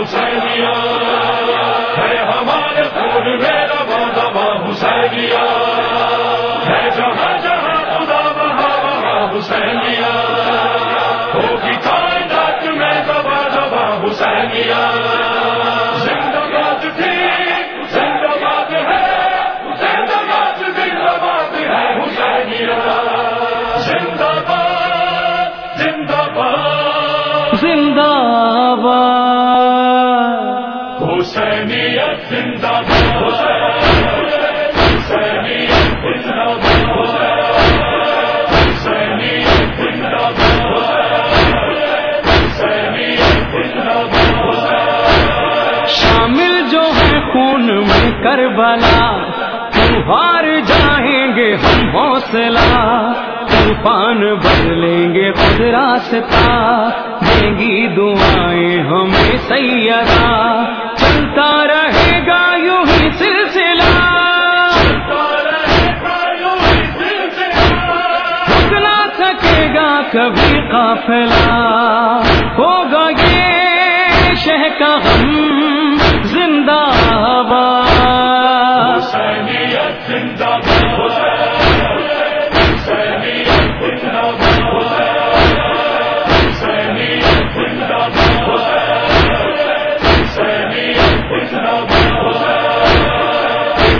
حسینیا شامل جو ہے خون میں کربلا تمہار جائیں گے ہم حوصلہ۔ طوفان بدلیں گے خود راستہ۔ دیں گی دعائیں ہمیں سیدا قافلہ ہوگا یہ شہ کا غم زندہ باد زندہ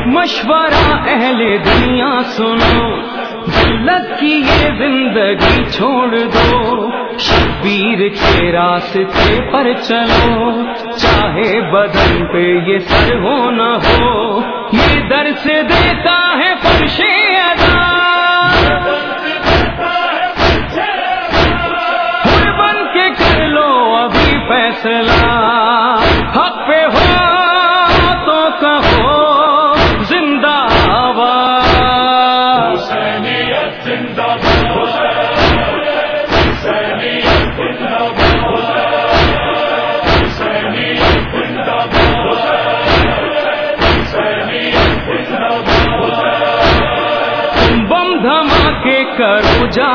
مشورہ اہل دنیا سنو ذلت کی یہ زندگی چھوڑ دو۔ شبیر کے راستے پر چلو، چاہے بدن پہ یہ سر ہو نہ ہو، یہ در سے دیتا ہے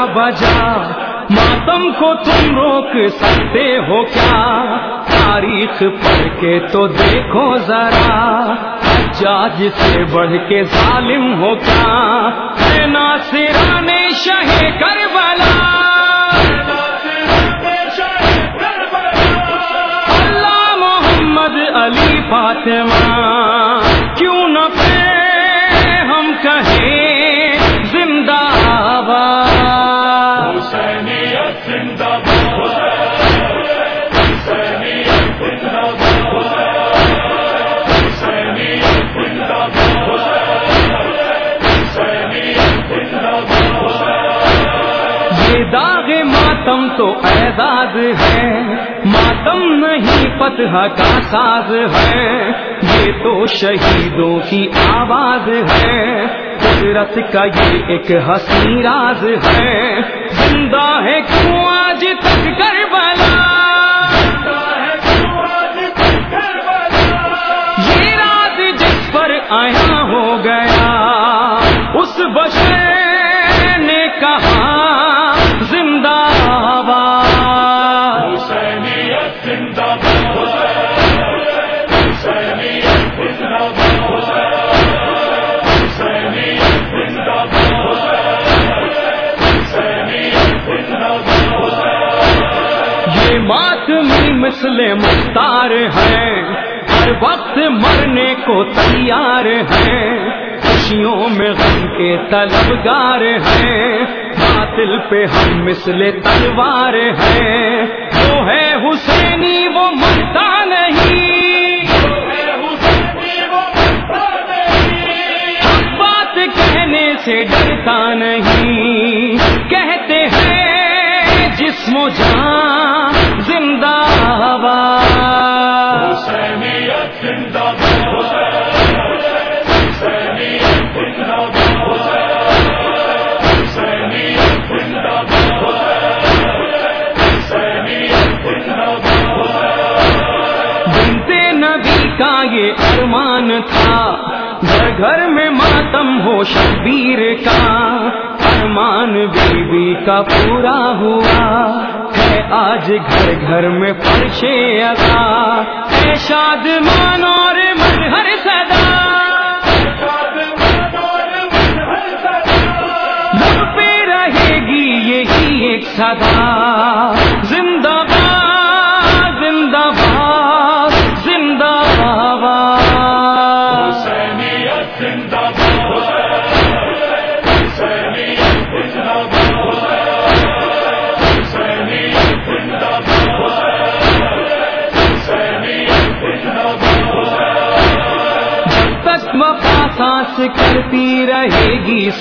بجا ماتم کو تم روک سکتے ہو کیا؟ تاریخ پڑھ کے تو دیکھو ذرا جاج سے بڑھ کے ظالم ہو کیا؟ ہے ناصران شہ کربلا۔ اللہ محمد علی فاطمہ۔ تو اعداد ہے۔ ماتم نہیں، فتح کا ساز ہے۔ یہ تو شہیدوں کی آواز ہے۔ قدرت کا یہ ایک حسین راز ہے۔ زندہ ہے کیوں آج تک کربلا؟ یہ راز جس پر آیا ہو گیا، اس بشر باد یہ ماتمی مثل مختار ہیں ہر وقت مرنے کو تیار ہیں۔ خوشیوں میں غم کے طلبگار ہیں۔ باطل پہ ہم مثل تلوار ہیں۔ ہے حسینی، وہ مرتا نہیں۔ حق بات کہنے سے ڈرتا نہیں۔ کہتے ہیں، جسم و جان شبیر کا ارمان بیوی کا پورا ہوا ہے آج گھر گھر میں فرشے اگا اے شاد مان اور من صدا لب پہ رہے گی یہی ایک صدا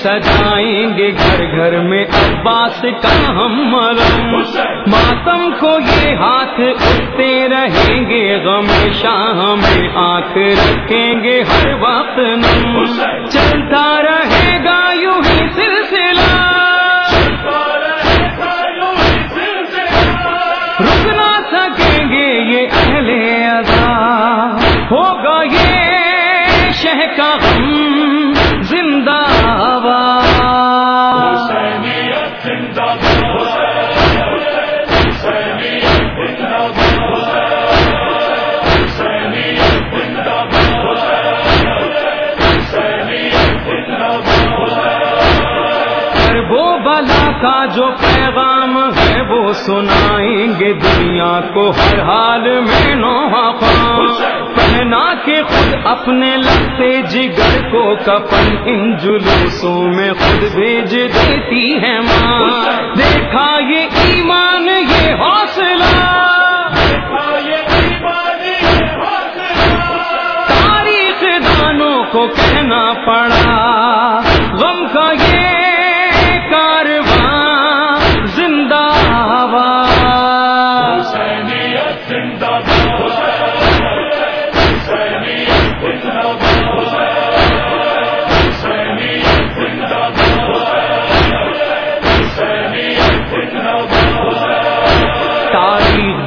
سجائیں گے گھر گھر میں عباس کا ہم مرم ماتم کو یہ ہاتھ اٹھتے رہیں گے، غم شاہ میں آنکھ رکھیں گے ہر وقت نم۔ چلتا رہے گا یوں ہی سلسلہ۔ رک نہ سکیں گے یہ اہل ادا وہ بلا کا جو پیغام ہے وہ سنائیں گے دنیا کو ہر حال میں نوحا پہنا کے خود اپنے لگتے جگر کو کپن ان جلوسوں میں خود بھیج دیتی ہے ماں۔ دیکھا یہ ایمان، یہ حوصلہ۔ تاریخ دانوں کو کہنا پڑا۔ غم کا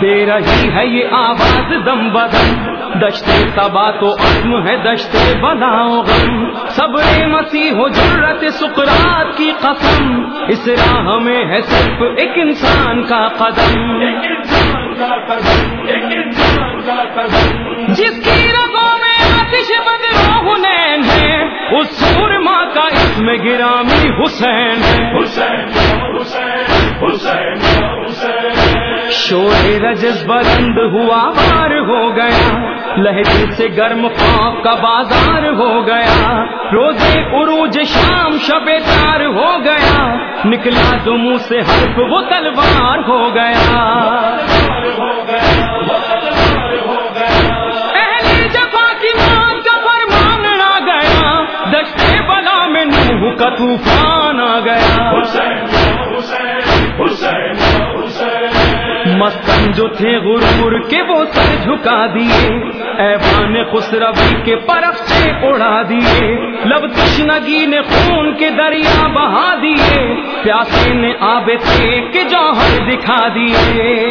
دے رہی ہے یہ آواز دم بدم۔ دشتے تبا تو عزم ہے دشتے بناؤ غم۔ صبر مسیح ہو جرت سکرات کی قسم۔ اس راہ میں ہے صرف ایک انسان کا قدم۔ جس کی رگوں میں آتش بدرو ہے اس سورما کا اس میں گرامی حسین ہے۔ حسین حسین۔ شور رجز بلند ہوا بار ہو گیا۔ لہجے سے گرم خواب کا بازار ہو گیا۔ روزے عروج شام شب تار ہو گیا۔ نکلا تو منہ سے حرف، وہ تلوار ہو گیا۔ اہل جفا کی کا فرمان آ گیا۔ دشتے بلا میں نوح کا طوفان آ گیا۔ حسین حسین حسین۔ مسکن جو تھے غرور کے وہ سر جھکا دیے۔ ایوان خسروی کے پرخ سے اڑا دیے۔ لب تشنگی نے خون کے دریا بہا دیے۔ پیاسے نے آبے تھے کہ جوہر دکھا دیے۔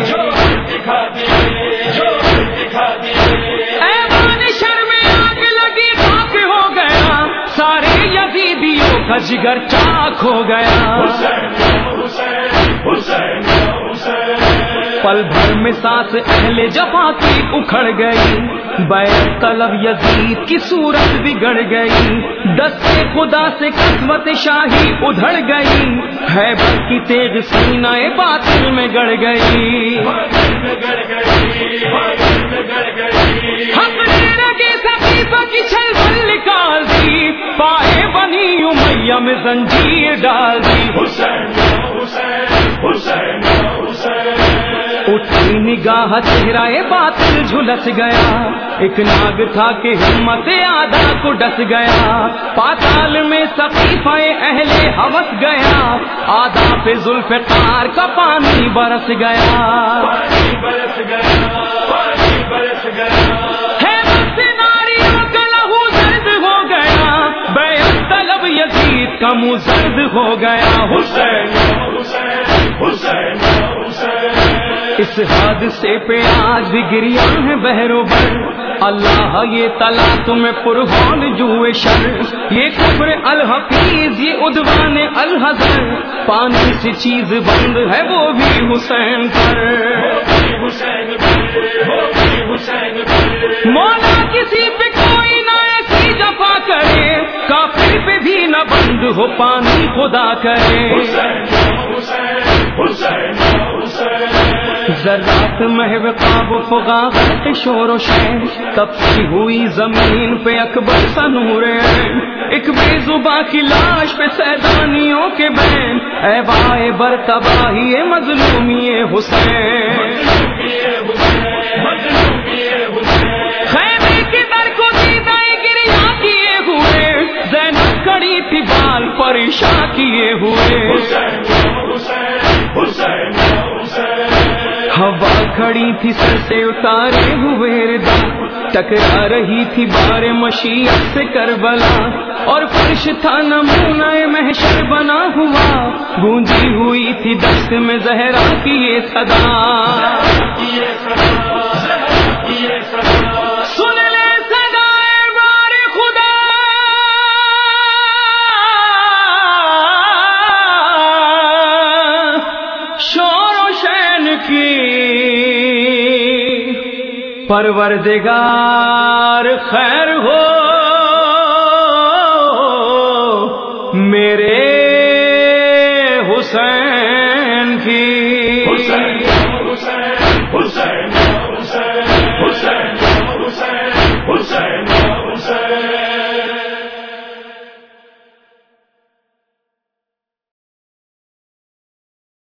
ایوان شر میں آگ لگی خاک ہو گیا۔ سارے یزیدیوں کا جگر چاک ہو گیا۔ پل بھر میں سانس اہل جفا کی اکھڑ گئی۔ بیت طلب یزید کی صورت بگڑ گئی۔ دستے خدا سے قسمت شاہی ادھڑ گئی۔ ہے کی تیز سینہ باطل میں گڑ گئی۔ نکال دی۔ پائے بنی امیہ میں زنجیر ڈال دی۔ حسین اٹھی نگاہ چہرہ باطل جھلس گیا۔ ایک ناگ تھا کہ ہمت آدھا کو ڈس گیا۔ پاتال میں سقیفہ اہل حوث گیا۔ آدھا پہ ذوالفقار کا پانی برس گیا۔ پانی برس گیا پانی برس گیا زرد ہو گیا۔ طلب یزید کا منہ زرد ہو گیا۔ حسین حسین حسین۔ اس حادثے پہ آج گریا ہے بہرو بر۔ اللہ یہ تلا تمہیں پرہون جوئے شر۔ یہ کفر الحفیظ، یہ ادوان الحضر۔ پانی سے چیز بند ہے وہ بھی حسین پر۔ مولا کسی پہ کوئی نہ ایسی جفا کرے۔ کافر پہ بھی نہ بند ہو پانی خدا کرے۔ ذرات محب قاب فغا شور و شین۔ تپتی ہوئی زمین پہ اکبر سا نور ایک بے زباں کی لاش پہ سیدانیوں کے بین۔ اے بائے بر تباہی مظلومی حسین۔ کھڑی تھی سر سے اتارے ہوئے ردا ٹکرا رہی تھی بار مشیت سے کربلا۔ اور فرش تھا نمونہ محشر بنا ہوا۔ گونجی ہوئی تھی دست میں زہرا کی یہ صدا۔ پروردگار خیر ہو۔ میرے حسین